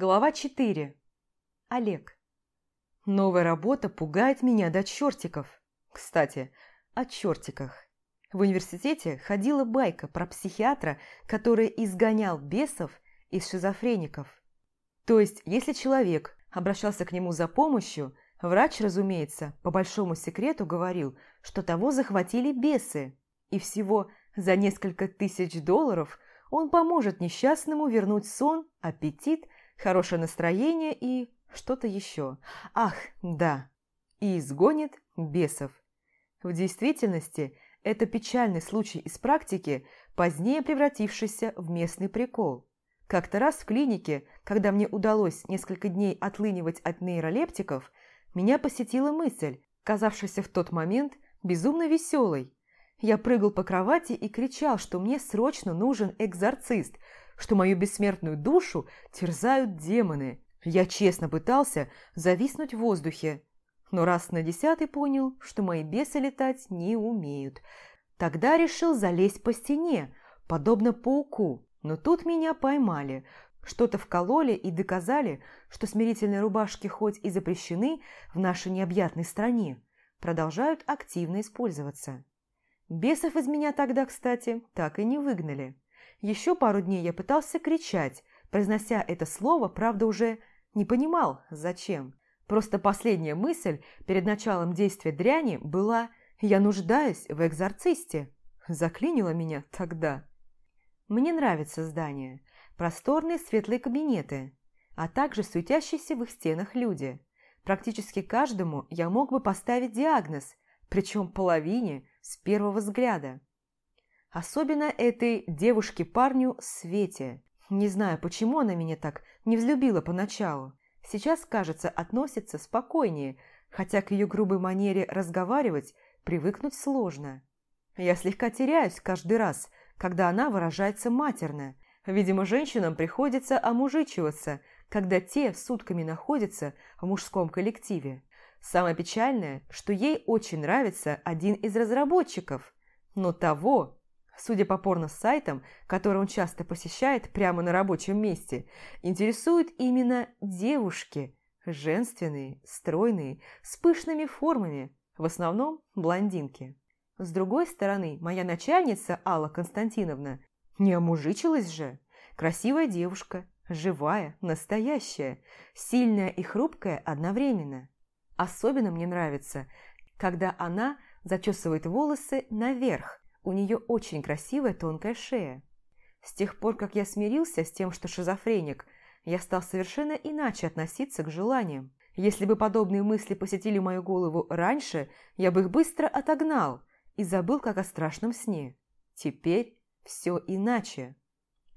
Глава 4. Олег. Новая работа пугает меня до чертиков. Кстати, о чертиках. В университете ходила байка про психиатра, который изгонял бесов из шизофреников. То есть, если человек обращался к нему за помощью, врач, разумеется, по большому секрету говорил, что того захватили бесы, и всего за несколько тысяч долларов он поможет несчастному вернуть сон, аппетит – хорошее настроение и что-то еще. Ах, да, и изгонит бесов. В действительности, это печальный случай из практики, позднее превратившийся в местный прикол. Как-то раз в клинике, когда мне удалось несколько дней отлынивать от нейролептиков, меня посетила мысль, казавшаяся в тот момент безумно веселой. Я прыгал по кровати и кричал, что мне срочно нужен экзорцист, что мою бессмертную душу терзают демоны. Я честно пытался зависнуть в воздухе, но раз на десятый понял, что мои бесы летать не умеют. Тогда решил залезть по стене, подобно пауку, но тут меня поймали, что-то вкололи и доказали, что смирительные рубашки хоть и запрещены в нашей необъятной стране, продолжают активно использоваться. Бесов из меня тогда, кстати, так и не выгнали. Еще пару дней я пытался кричать, произнося это слово, правда уже не понимал, зачем. Просто последняя мысль перед началом действия дряни была «я нуждаюсь в экзорцисте». Заклинило меня тогда. Мне нравится здание, просторные светлые кабинеты, а также суетящиеся в их стенах люди. Практически каждому я мог бы поставить диагноз, причем половине с первого взгляда. Особенно этой девушке-парню Свете. Не знаю, почему она меня так не взлюбила поначалу. Сейчас, кажется, относится спокойнее, хотя к ее грубой манере разговаривать привыкнуть сложно. Я слегка теряюсь каждый раз, когда она выражается матерно. Видимо, женщинам приходится омужичиваться, когда те сутками находятся в мужском коллективе. Самое печальное, что ей очень нравится один из разработчиков, но того, Судя по порно-сайтам, которые он часто посещает прямо на рабочем месте, интересуют именно девушки, женственные, стройные, с пышными формами, в основном блондинки. С другой стороны, моя начальница Алла Константиновна не омужичилась же. Красивая девушка, живая, настоящая, сильная и хрупкая одновременно. Особенно мне нравится, когда она зачесывает волосы наверх, у нее очень красивая тонкая шея. С тех пор, как я смирился с тем, что шизофреник, я стал совершенно иначе относиться к желаниям. Если бы подобные мысли посетили мою голову раньше, я бы их быстро отогнал и забыл, как о страшном сне. Теперь все иначе.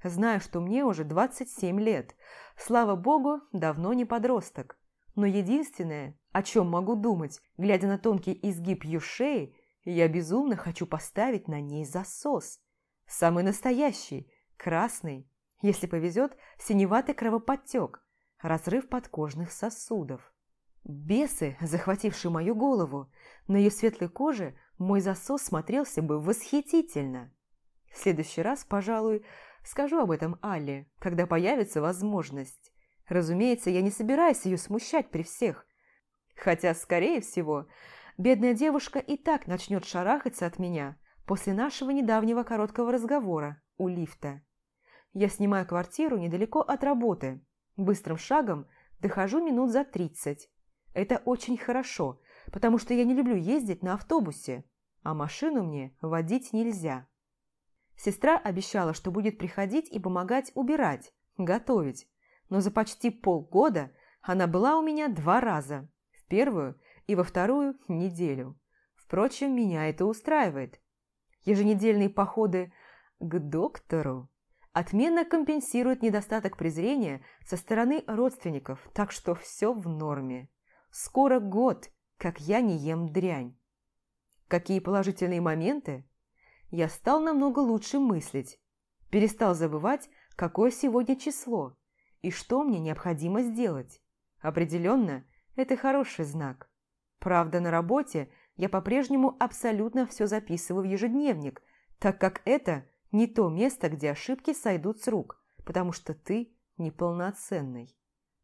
Знаю, что мне уже 27 лет. Слава богу, давно не подросток. Но единственное, о чем могу думать, глядя на тонкий изгиб ее шеи, я безумно хочу поставить на ней засос. Самый настоящий, красный, если повезет, синеватый кровоподтек, разрыв подкожных сосудов. Бесы, захватившие мою голову, на ее светлой коже мой засос смотрелся бы восхитительно. В следующий раз, пожалуй, скажу об этом Алле, когда появится возможность. Разумеется, я не собираюсь ее смущать при всех. Хотя, скорее всего, Бедная девушка и так начнет шарахаться от меня после нашего недавнего короткого разговора у лифта. Я снимаю квартиру недалеко от работы. Быстрым шагом дохожу минут за тридцать. Это очень хорошо, потому что я не люблю ездить на автобусе, а машину мне водить нельзя. Сестра обещала, что будет приходить и помогать убирать, готовить, но за почти полгода она была у меня два раза. В первую и во вторую неделю. Впрочем, меня это устраивает. Еженедельные походы к доктору отменно компенсируют недостаток презрения со стороны родственников, так что все в норме. Скоро год, как я не ем дрянь. Какие положительные моменты? Я стал намного лучше мыслить, перестал забывать, какое сегодня число и что мне необходимо сделать. Определенно, это хороший знак. Правда, на работе я по-прежнему абсолютно все записываю в ежедневник, так как это не то место, где ошибки сойдут с рук, потому что ты неполноценный.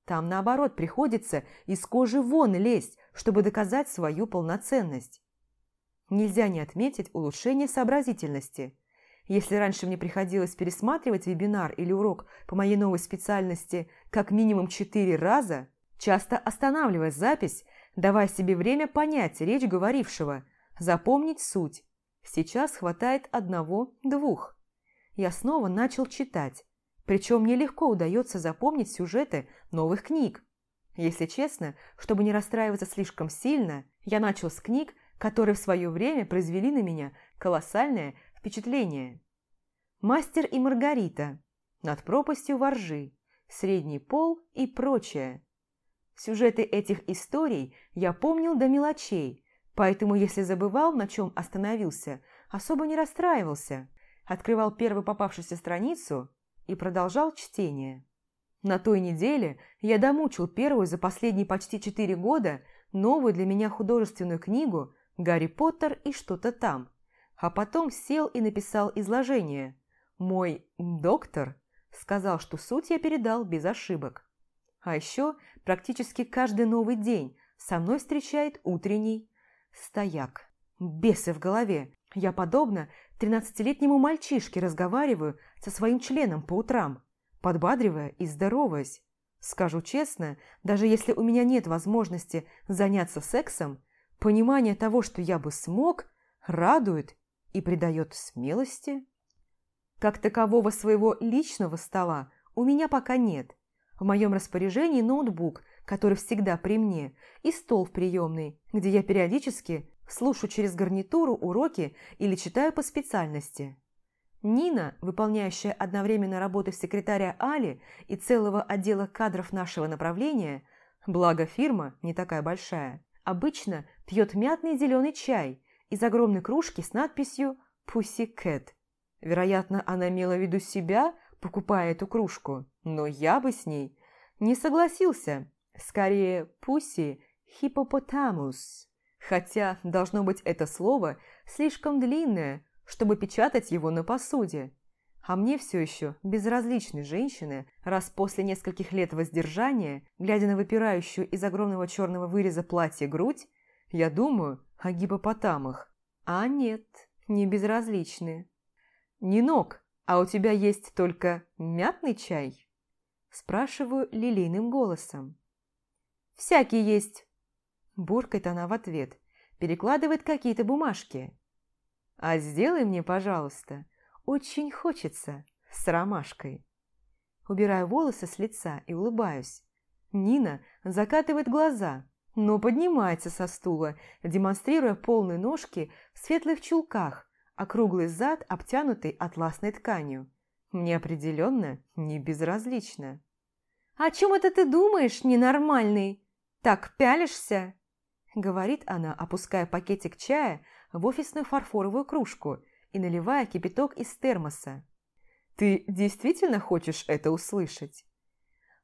Там, наоборот, приходится из кожи вон лезть, чтобы доказать свою полноценность. Нельзя не отметить улучшение сообразительности. Если раньше мне приходилось пересматривать вебинар или урок по моей новой специальности как минимум четыре раза, часто останавливая запись, давая себе время понять речь говорившего, запомнить суть, сейчас хватает одного-двух. Я снова начал читать, причем мне легко удается запомнить сюжеты новых книг. Если честно, чтобы не расстраиваться слишком сильно, я начал с книг, которые в свое время произвели на меня колоссальное впечатление. «Мастер и Маргарита», «Над пропастью воржи», «Средний пол» и прочее. Сюжеты этих историй я помнил до мелочей, поэтому если забывал, на чем остановился, особо не расстраивался. Открывал первую попавшуюся страницу и продолжал чтение. На той неделе я домучил первую за последние почти четыре года новую для меня художественную книгу «Гарри Поттер и что-то там», а потом сел и написал изложение. Мой «доктор» сказал, что суть я передал без ошибок. А еще практически каждый новый день со мной встречает утренний стояк. Бесы в голове. Я, подобно тринадцатилетнему мальчишке, разговариваю со своим членом по утрам, подбадривая и здороваясь. Скажу честно, даже если у меня нет возможности заняться сексом, понимание того, что я бы смог, радует и придает смелости. Как такового своего личного стола у меня пока нет. В моем распоряжении ноутбук, который всегда при мне, и стол в приемной, где я периодически слушаю через гарнитуру уроки или читаю по специальности. Нина, выполняющая одновременно работы секретаря Али и целого отдела кадров нашего направления, благо фирма не такая большая, обычно пьет мятный зеленый чай из огромной кружки с надписью «Pussy Cat». Вероятно, она имела в виду себя, покупая эту кружку, но я бы с ней не согласился. Скорее, «Pussy Hippopotamus». Хотя, должно быть, это слово слишком длинное, чтобы печатать его на посуде. А мне все еще безразличны женщины, раз после нескольких лет воздержания, глядя на выпирающую из огромного черного выреза платье грудь, я думаю о гипопотамах. А нет, не безразличны. «Нинок, а у тебя есть только мятный чай?» Спрашиваю лилейным голосом. «Всякий есть», Буркает она в ответ, перекладывает какие-то бумажки. «А сделай мне, пожалуйста, очень хочется, с ромашкой». Убираю волосы с лица и улыбаюсь. Нина закатывает глаза, но поднимается со стула, демонстрируя полные ножки в светлых чулках, а круглый зад, обтянутый атласной тканью. Мне определенно не безразлично. «О чем это ты думаешь, ненормальный? Так пялишься?» говорит она, опуская пакетик чая в офисную фарфоровую кружку и наливая кипяток из термоса. «Ты действительно хочешь это услышать?»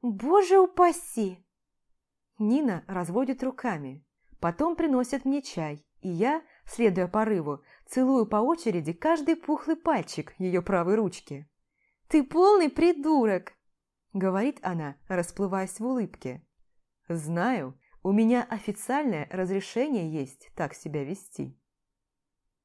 «Боже упаси!» Нина разводит руками, потом приносит мне чай, и я, следуя порыву, целую по очереди каждый пухлый пальчик ее правой ручки. «Ты полный придурок!» – говорит она, расплываясь в улыбке. «Знаю, у меня официальное разрешение есть так себя вести.